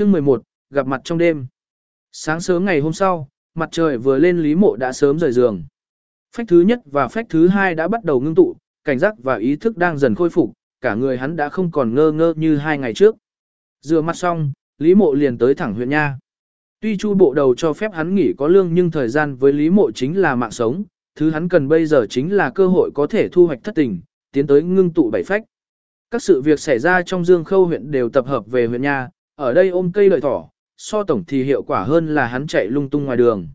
Chương 11, gặp mặt trong đêm. Sáng sớm ngày hôm sau, mặt trời vừa lên Lý Mộ đã sớm rời giường. Phách thứ nhất và phách thứ hai đã bắt đầu ngưng tụ, cảnh giác và ý thức đang dần khôi phục, cả người hắn đã không còn ngơ ngơ như hai ngày trước. Rửa mặt xong, Lý Mộ liền tới thẳng huyện Nha. Tuy chu bộ đầu cho phép hắn nghỉ có lương nhưng thời gian với Lý Mộ chính là mạng sống, thứ hắn cần bây giờ chính là cơ hội có thể thu hoạch thất tình, tiến tới ngưng tụ bảy phách. Các sự việc xảy ra trong Dương Khâu huyện đều tập hợp về huyện Nha, ở đây ôm cây lợi thỏ, so tổng thì hiệu quả hơn là hắn chạy lung tung ngoài đường.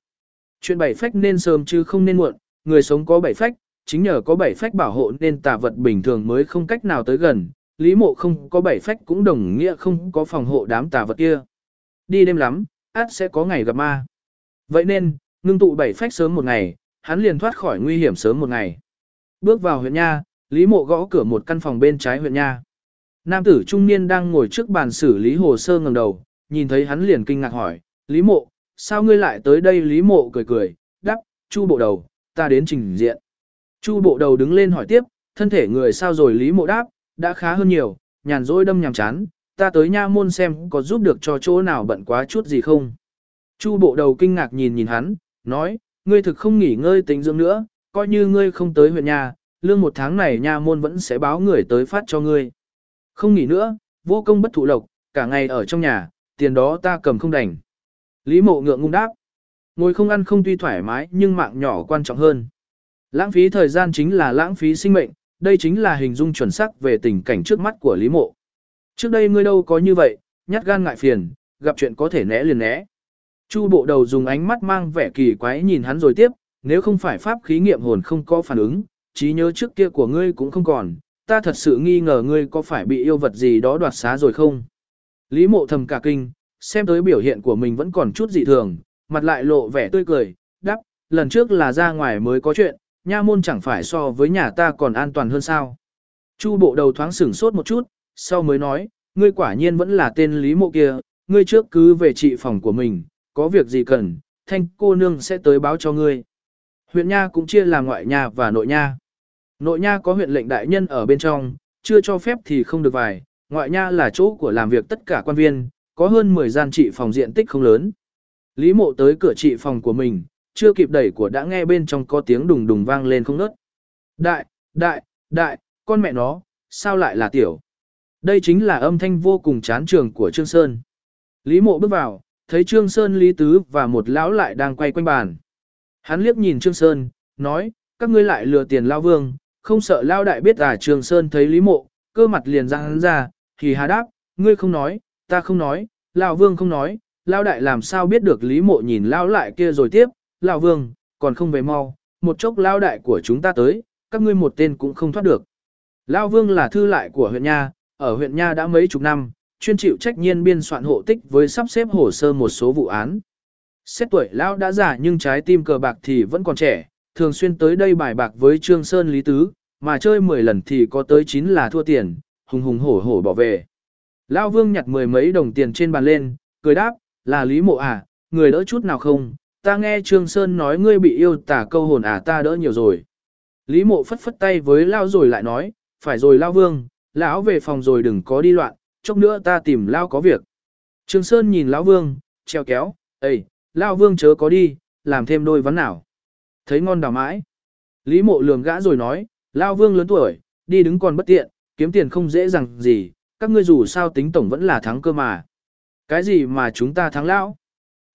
Chuyện bảy phách nên sớm chứ không nên muộn, người sống có bảy phách, chính nhờ có bảy phách bảo hộ nên tà vật bình thường mới không cách nào tới gần, Lý Mộ không có bảy phách cũng đồng nghĩa không có phòng hộ đám tà vật kia. Đi đêm lắm, át sẽ có ngày gặp ma. Vậy nên, ngưng tụ bảy phách sớm một ngày, hắn liền thoát khỏi nguy hiểm sớm một ngày. Bước vào huyện Nha, Lý Mộ gõ cửa một căn phòng bên trái huyện Nha. Nam tử trung niên đang ngồi trước bàn xử lý hồ sơ ngẩng đầu, nhìn thấy hắn liền kinh ngạc hỏi, Lý Mộ, sao ngươi lại tới đây Lý Mộ cười cười, đáp, chu bộ đầu, ta đến trình diện. Chu bộ đầu đứng lên hỏi tiếp, thân thể người sao rồi Lý Mộ đáp, đã khá hơn nhiều, nhàn rỗi đâm nhàm chán, ta tới nha môn xem có giúp được cho chỗ nào bận quá chút gì không. Chu bộ đầu kinh ngạc nhìn nhìn hắn, nói, ngươi thực không nghỉ ngơi tính dưỡng nữa, coi như ngươi không tới huyện nhà, lương một tháng này nha môn vẫn sẽ báo người tới phát cho ngươi. Không nghỉ nữa, vô công bất thụ lộc, cả ngày ở trong nhà, tiền đó ta cầm không đành. Lý mộ ngượng ngung đáp. Ngồi không ăn không tuy thoải mái nhưng mạng nhỏ quan trọng hơn. Lãng phí thời gian chính là lãng phí sinh mệnh, đây chính là hình dung chuẩn xác về tình cảnh trước mắt của Lý mộ. Trước đây ngươi đâu có như vậy, nhát gan ngại phiền, gặp chuyện có thể né liền né. Chu bộ đầu dùng ánh mắt mang vẻ kỳ quái nhìn hắn rồi tiếp, nếu không phải pháp khí nghiệm hồn không có phản ứng, trí nhớ trước kia của ngươi cũng không còn, ta thật sự nghi ngờ ngươi có phải bị yêu vật gì đó đoạt xá rồi không. Lý mộ thầm cả kinh, xem tới biểu hiện của mình vẫn còn chút dị thường, mặt lại lộ vẻ tươi cười, đáp, lần trước là ra ngoài mới có chuyện, nha môn chẳng phải so với nhà ta còn an toàn hơn sao. Chu bộ đầu thoáng sửng sốt một chút, sau mới nói, ngươi quả nhiên vẫn là tên Lý mộ kia, ngươi trước cứ về trị phòng của mình, có việc gì cần, thanh cô nương sẽ tới báo cho ngươi. Huyện nha cũng chia làm ngoại nha và nội nha. Nội nha có huyện lệnh đại nhân ở bên trong, chưa cho phép thì không được vài, ngoại nha là chỗ của làm việc tất cả quan viên, có hơn 10 gian trị phòng diện tích không lớn. Lý mộ tới cửa trị phòng của mình, chưa kịp đẩy của đã nghe bên trong có tiếng đùng đùng vang lên không nớt. Đại, đại, đại, con mẹ nó, sao lại là tiểu? Đây chính là âm thanh vô cùng chán trường của Trương Sơn. Lý mộ bước vào, thấy Trương Sơn Lý Tứ và một lão lại đang quay quanh bàn. Hắn liếc nhìn Trương Sơn, nói, các ngươi lại lừa tiền lao vương, không sợ lao đại biết à Trường Sơn thấy Lý mộ, cơ mặt liền ra hắn ra, thì hà đáp, ngươi không nói, ta không nói, lao vương không nói, lao đại làm sao biết được Lý mộ nhìn lao lại kia rồi tiếp, lao vương, còn không về mau, một chốc lao đại của chúng ta tới, các ngươi một tên cũng không thoát được. Lao vương là thư lại của huyện Nha, ở huyện Nha đã mấy chục năm, chuyên chịu trách nhiệm biên soạn hộ tích với sắp xếp hồ sơ một số vụ án. Xét tuổi lão đã già nhưng trái tim cờ bạc thì vẫn còn trẻ, thường xuyên tới đây bài bạc với Trương Sơn Lý Tứ, mà chơi 10 lần thì có tới 9 là thua tiền, hùng hùng hổ hổ bỏ về. Lão Vương nhặt mười mấy đồng tiền trên bàn lên, cười đáp, là Lý Mộ à, người đỡ chút nào không, ta nghe Trương Sơn nói ngươi bị yêu tả câu hồn à ta đỡ nhiều rồi. Lý Mộ phất phất tay với Lão rồi lại nói, phải rồi Lão Vương, lão về phòng rồi đừng có đi loạn, chốc nữa ta tìm Lão có việc. Trương Sơn nhìn Lão Vương, treo kéo, Ê, Lão Vương chớ có đi, làm thêm đôi vấn nào. Thấy ngon đào mãi. Lý mộ lường gã rồi nói, Lão Vương lớn tuổi, đi đứng còn bất tiện, kiếm tiền không dễ dàng gì, các ngươi dù sao tính tổng vẫn là thắng cơ mà. Cái gì mà chúng ta thắng lão?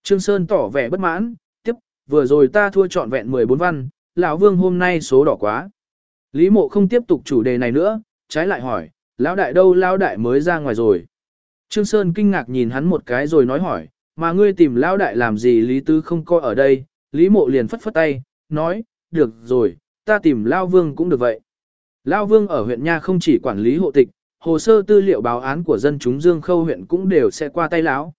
Trương Sơn tỏ vẻ bất mãn, tiếp, vừa rồi ta thua trọn vẹn 14 văn, lão Vương hôm nay số đỏ quá. Lý mộ không tiếp tục chủ đề này nữa, trái lại hỏi, lão đại đâu lão đại mới ra ngoài rồi. Trương Sơn kinh ngạc nhìn hắn một cái rồi nói hỏi, mà ngươi tìm lão đại làm gì Lý Tư không coi ở đây, Lý mộ liền phất phất tay, nói, được rồi, ta tìm lão Vương cũng được vậy. Lão Vương ở huyện Nha không chỉ quản lý hộ tịch, hồ sơ tư liệu báo án của dân chúng Dương Khâu huyện cũng đều sẽ qua tay lão.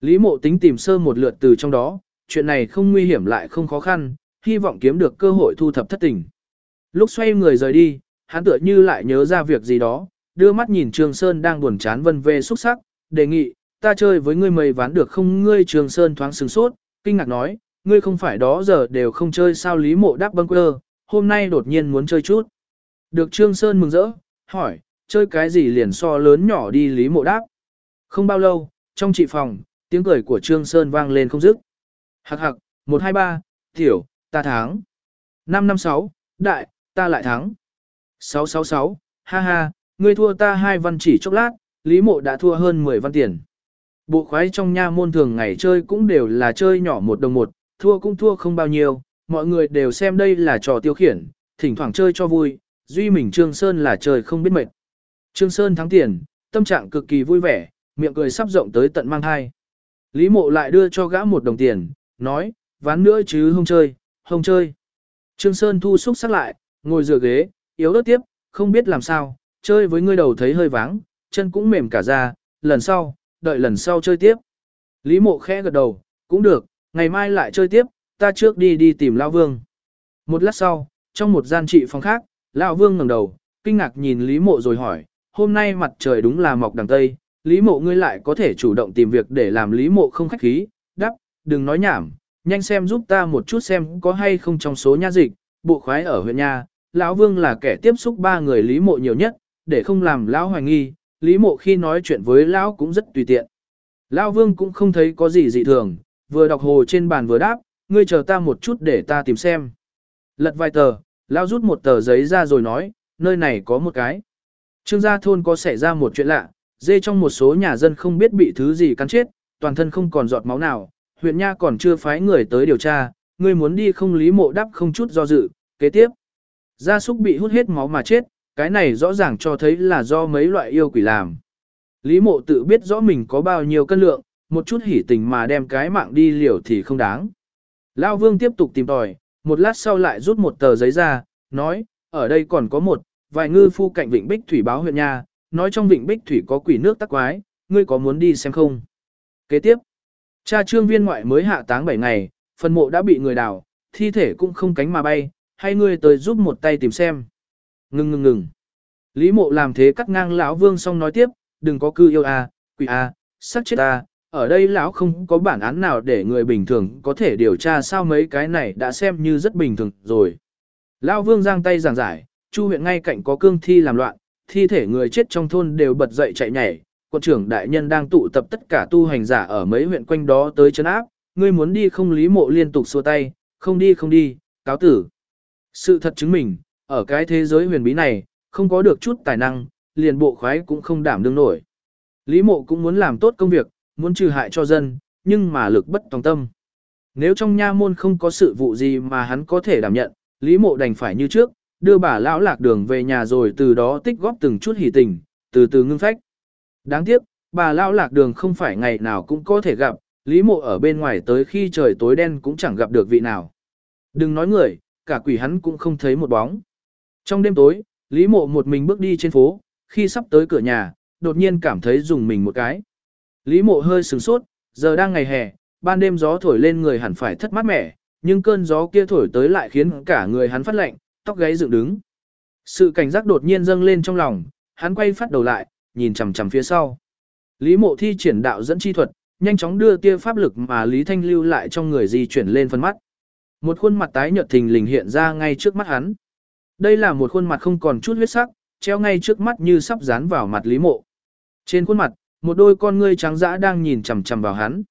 Lý mộ tính tìm sơ một lượt từ trong đó, chuyện này không nguy hiểm lại không khó khăn, hy vọng kiếm được cơ hội thu thập thất tình. Lúc xoay người rời đi, hắn tựa như lại nhớ ra việc gì đó, đưa mắt nhìn Trường Sơn đang buồn chán vân vê xúc sắc, đề nghị, ta chơi với ngươi mây ván được không ngươi Trường Sơn thoáng sừng sốt, kinh ngạc nói, ngươi không phải đó giờ đều không chơi sao Lý mộ đáp bâng quơ, hôm nay đột nhiên muốn chơi chút. Được Trương Sơn mừng rỡ, hỏi, chơi cái gì liền so lớn nhỏ đi Lý Mộ đáp. Không bao lâu, trong trị phòng, tiếng cười của Trương Sơn vang lên không dứt. Hạc hạc, 123, tiểu, ta thắng. 556, đại, ta lại thắng. 666, ha ha, ngươi thua ta hai văn chỉ chốc lát, Lý Mộ đã thua hơn 10 văn tiền. Bộ khoái trong nha môn thường ngày chơi cũng đều là chơi nhỏ một đồng một, thua cũng thua không bao nhiêu, mọi người đều xem đây là trò tiêu khiển, thỉnh thoảng chơi cho vui, duy mình Trương Sơn là trời không biết mệt. Trương Sơn thắng tiền, tâm trạng cực kỳ vui vẻ, miệng cười sắp rộng tới tận mang hai. Lý mộ lại đưa cho gã một đồng tiền, nói, ván nữa chứ không chơi, không chơi. Trương Sơn thu xúc sắc lại, ngồi dựa ghế, yếu ớt tiếp, không biết làm sao, chơi với ngươi đầu thấy hơi váng, chân cũng mềm cả ra, lần sau, đợi lần sau chơi tiếp. Lý mộ khẽ gật đầu, cũng được, ngày mai lại chơi tiếp, ta trước đi đi tìm Lão Vương. Một lát sau, trong một gian trị phòng khác, Lão Vương ngẩng đầu, kinh ngạc nhìn Lý mộ rồi hỏi, hôm nay mặt trời đúng là mọc đằng Tây, Lý mộ ngươi lại có thể chủ động tìm việc để làm Lý mộ không khách khí, đắp, đừng nói nhảm, nhanh xem giúp ta một chút xem có hay không trong số nha dịch, bộ khoái ở huyện nha, lão Vương là kẻ tiếp xúc ba người Lý mộ nhiều nhất, để không làm lão hoài nghi, Lý mộ khi nói chuyện với lão cũng rất tùy tiện. Lão Vương cũng không thấy có gì dị thường, vừa đọc hồ trên bàn vừa đáp, ngươi chờ ta một chút để ta tìm xem. Lật vài tờ, lão rút một tờ giấy ra rồi nói, nơi này có một cái. Trương gia thôn có xảy ra một chuyện lạ, dê trong một số nhà dân không biết bị thứ gì cắn chết, toàn thân không còn giọt máu nào, huyện nha còn chưa phái người tới điều tra, ngươi muốn đi không lý mộ đáp không chút do dự, kế tiếp. Gia súc bị hút hết máu mà chết, cái này rõ ràng cho thấy là do mấy loại yêu quỷ làm. Lý mộ tự biết rõ mình có bao nhiêu cân lượng, một chút hỉ tình mà đem cái mạng đi liều thì không đáng. Lao vương tiếp tục tìm tòi, một lát sau lại rút một tờ giấy ra, nói, ở đây còn có một, vài ngư phu cạnh vịnh Bích Thủy báo huyện nhà, nói trong vịnh Bích Thủy có quỷ nước tắc quái, ngươi có muốn đi xem không? Kế tiếp, cha trương viên ngoại mới hạ táng 7 ngày, phần mộ đã bị người đào, thi thể cũng không cánh mà bay, hay ngươi tới giúp một tay tìm xem. Ngừng ngừng ngừng. Lý mộ làm thế cắt ngang lão vương xong nói tiếp, đừng có cư yêu à, quỷ à, sắc chết à ở đây lão không có bản án nào để người bình thường có thể điều tra sao mấy cái này đã xem như rất bình thường rồi. Lão vương giang tay giảng giải, chu huyện ngay cạnh có cương thi làm loạn, thi thể người chết trong thôn đều bật dậy chạy nhảy, quận trưởng đại nhân đang tụ tập tất cả tu hành giả ở mấy huyện quanh đó tới chấn áp, ngươi muốn đi không lý mộ liên tục xua tay, không đi không đi, cáo tử. Sự thật chứng minh, ở cái thế giới huyền bí này, không có được chút tài năng, liền bộ khoái cũng không đảm đương nổi. Lý mộ cũng muốn làm tốt công việc, muốn trừ hại cho dân, nhưng mà lực bất tòng tâm. Nếu trong nha môn không có sự vụ gì mà hắn có thể đảm nhận, Lý mộ đành phải như trước, đưa bà lão lạc đường về nhà rồi từ đó tích góp từng chút hỉ tình, từ từ ngưng phách. Đáng tiếc, bà lão lạc đường không phải ngày nào cũng có thể gặp, Lý mộ ở bên ngoài tới khi trời tối đen cũng chẳng gặp được vị nào. Đừng nói người, cả quỷ hắn cũng không thấy một bóng. Trong đêm tối, Lý mộ một mình bước đi trên phố, khi sắp tới cửa nhà, đột nhiên cảm thấy dùng mình một cái. Lý mộ hơi sửng sốt, giờ đang ngày hè, ban đêm gió thổi lên người hẳn phải thất mát mẻ, nhưng cơn gió kia thổi tới lại khiến cả người hắn phát lạnh, tóc gáy dựng đứng. Sự cảnh giác đột nhiên dâng lên trong lòng, hắn quay phát đầu lại, nhìn chằm chằm phía sau. Lý mộ thi triển đạo dẫn chi thuật, nhanh chóng đưa tia pháp lực mà Lý Thanh lưu lại trong người di chuyển lên phân mắt. Một khuôn mặt tái nhợt thình lình hiện ra ngay trước mắt hắn. Đây là một khuôn mặt không còn chút huyết sắc, treo ngay trước mắt như sắp dán vào mặt Lý mộ. Trên khuôn mặt, một đôi con ngươi trắng dã đang nhìn chằm chằm vào hắn.